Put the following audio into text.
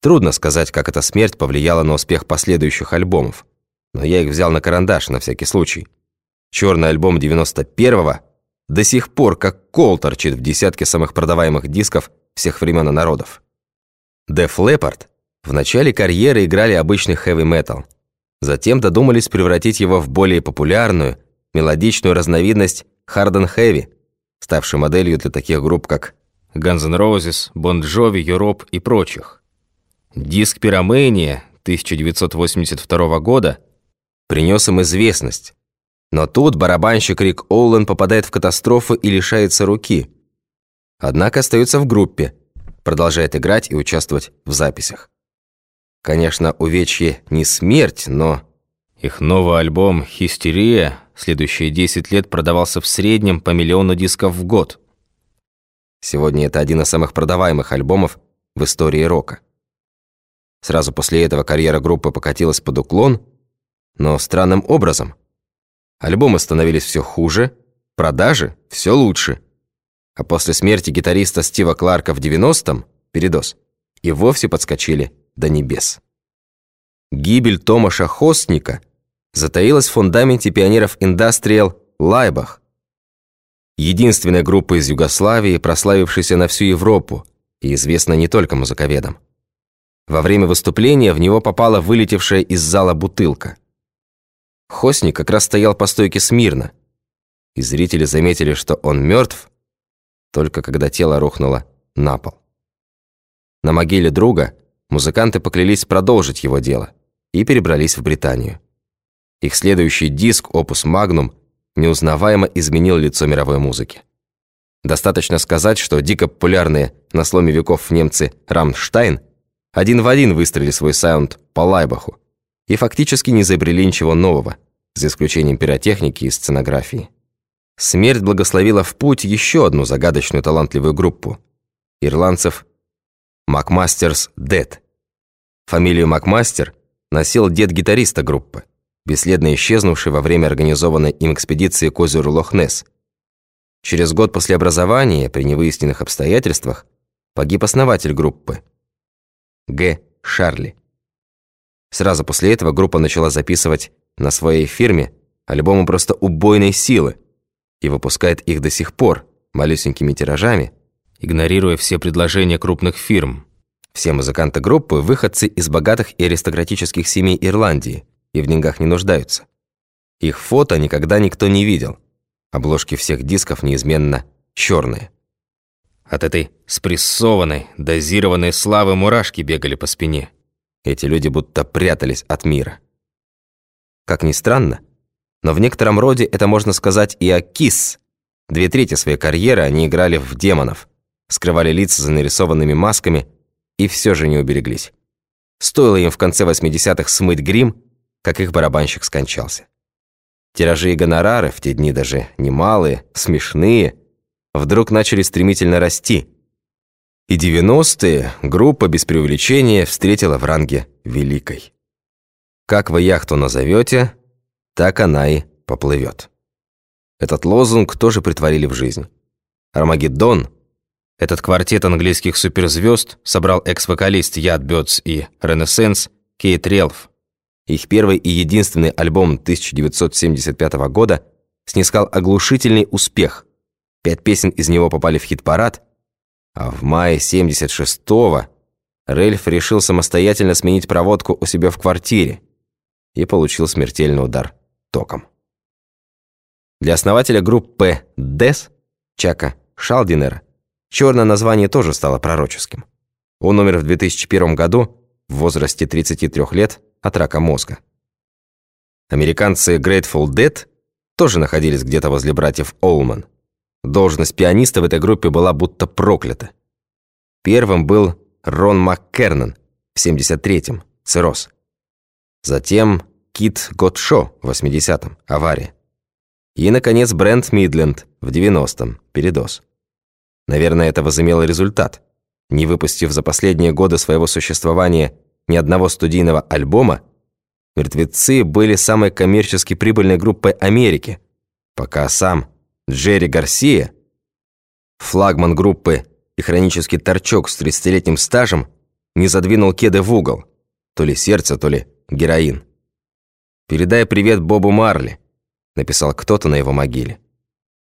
Трудно сказать, как эта смерть повлияла на успех последующих альбомов, но я их взял на карандаш на всякий случай. Черный альбом 91-го до сих пор как кол торчит в десятке самых продаваемых дисков всех времен и народов. Def Leppard в начале карьеры играли обычный хэви-метал, затем додумались превратить его в более популярную, мелодичную разновидность Hard Heavy, ставшей моделью для таких групп, как Guns N' Roses, Bon Jovi, Europe и прочих. Диск «Пиромания» 1982 года принес им известность. Но тут барабанщик Рик Оуэн попадает в катастрофу и лишается руки. Однако остается в группе, продолжает играть и участвовать в записях. Конечно, увечье не смерть, но... Их новый альбом «Хистерия» следующие 10 лет продавался в среднем по миллиону дисков в год. Сегодня это один из самых продаваемых альбомов в истории рока. Сразу после этого карьера группы покатилась под уклон, но странным образом. Альбомы становились все хуже, продажи все лучше. А после смерти гитариста Стива Кларка в 90-м, передоз, и вовсе подскочили до небес. Гибель Томаша Хостника затаилась в фундаменте пионеров индастриал Лайбах, единственная группа из Югославии, прославившаяся на всю Европу и известна не только музыковедам. Во время выступления в него попала вылетевшая из зала бутылка. Хосник как раз стоял по стойке смирно, и зрители заметили, что он мертв, только когда тело рухнуло на пол. На могиле друга музыканты поклялись продолжить его дело и перебрались в Британию. Их следующий диск «Opus Magnum» неузнаваемо изменил лицо мировой музыки. Достаточно сказать, что дико популярные на сломе веков немцы «Рамштайн» один в один выстроили свой саунд по Лайбаху и фактически не изобрели ничего нового, за исключением пиротехники и сценографии. Смерть благословила в путь еще одну загадочную талантливую группу – ирландцев Макмастерс Дед. Фамилию Макмастер носил дед гитариста группы, бесследно исчезнувший во время организованной им экспедиции к озеру Лохнес. Через год после образования, при невыясненных обстоятельствах, погиб основатель группы – Г. Шарли. Сразу после этого группа начала записывать на своей фирме альбомы просто убойной силы и выпускает их до сих пор малюсенькими тиражами, игнорируя все предложения крупных фирм. Все музыканты группы – выходцы из богатых и аристократических семей Ирландии и в деньгах не нуждаются. Их фото никогда никто не видел. Обложки всех дисков неизменно черные. От этой спрессованной, дозированной славы мурашки бегали по спине. Эти люди будто прятались от мира. Как ни странно, но в некотором роде это можно сказать и о Кис. Две трети своей карьеры они играли в демонов, скрывали лица за нарисованными масками и все же не убереглись. Стоило им в конце 80-х смыть грим, как их барабанщик скончался. Тиражи и гонорары в те дни даже немалые, смешные – вдруг начали стремительно расти. И 90-е группа без преувеличения встретила в ранге великой. Как вы яхту назовете, так она и поплывет. Этот лозунг тоже притворили в жизнь. Армагеддон, этот квартет английских суперзвезд собрал экс-вокалист Яд Бёрдс и Ренессенс Кейт Релф. Их первый и единственный альбом 1975 года снискал оглушительный успех, Пять песен из него попали в хит-парад, а в мае 76-го Рельф решил самостоятельно сменить проводку у себя в квартире и получил смертельный удар током. Для основателя группы ДЭС, Чака Шалдинера, черное название тоже стало пророческим. Он умер в 2001 году в возрасте 33 лет от рака мозга. Американцы Grateful Dead тоже находились где-то возле братьев Олман – Должность пианиста в этой группе была будто проклята. Первым был Рон МакКернан в 73-м, цирроз. Затем Кит Готшо в 80-м, авария. И, наконец, Брент Мидленд в 90-м, передоз. Наверное, это возымело результат. Не выпустив за последние годы своего существования ни одного студийного альбома, «Мертвецы» были самой коммерчески прибыльной группой Америки, пока сам Джерри Гарсия, флагман группы и хронический торчок с 30-летним стажем, не задвинул кеды в угол. То ли сердце, то ли героин. «Передай привет Бобу Марли», — написал кто-то на его могиле.